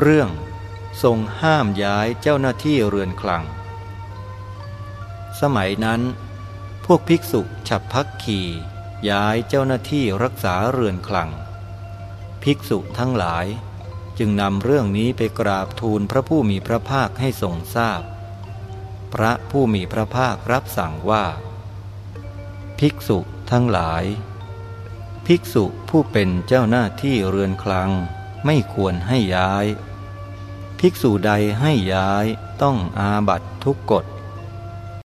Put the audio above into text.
เรื่องทรงห้ามย้ายเจ้าหน้าที่เรือนคลัง สมัยนั้น พวกภิกษุฉับพักขีย้ายเจ้าหน้าที่รักษาเรือนคลัง ภิกษุทั้งหลายจึงนำเรื่องนี้ไปกราบทูลพระผู้มีพระภาคให้ทรงทราบพพระผู้มีพระภาครับสั่งว่า ภิกษุทั้งหลาย ภิกษุผู้เป็นเจ้าหน้าที่เรือนคลัง ไม่ควรให้ย้าย ภิกษุใดให้ย้ายต้องอาบัตทุกกฎ